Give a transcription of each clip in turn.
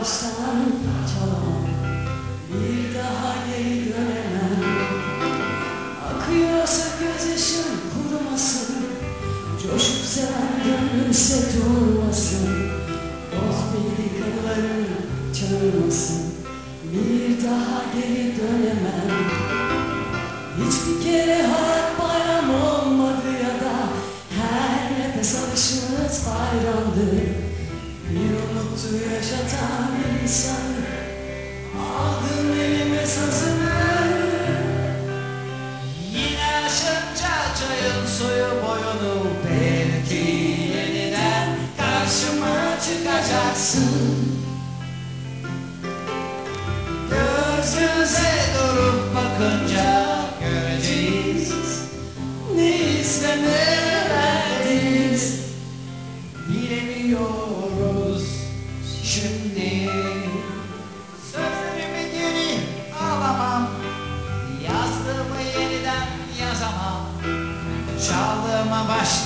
baştan çalamam. Bir daha geri dönemem. Akıyorsa gözyaşım kurumasın. Coşup seven gönlümse durmasın. Dost bildik anıların çağırmasın. Bir daha geri dönemem. Hiçbir kere hayat bayram olmadı ya da Her nefes alışımız bayramdı Bir umuttu yaşatan insanı Aldım elime sazını. Yine aşınca çayın suyu boyunu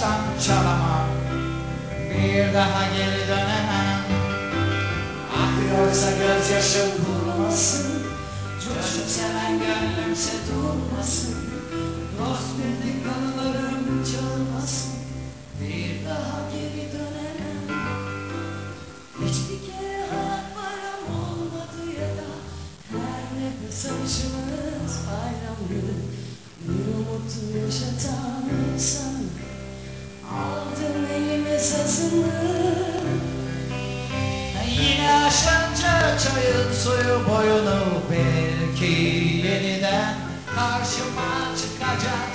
baştan çalamam. Bir daha geri dönemem. Akıyorsa gözyaşım kurumasın Coşup seven gönlümse durmasın. Dost bildik anılarım çalmasın. Bir daha geri dönemem. Hiçbir sazını. Yine aşınca çayın suyu boyunu Belki yeniden karşıma çıkacaksın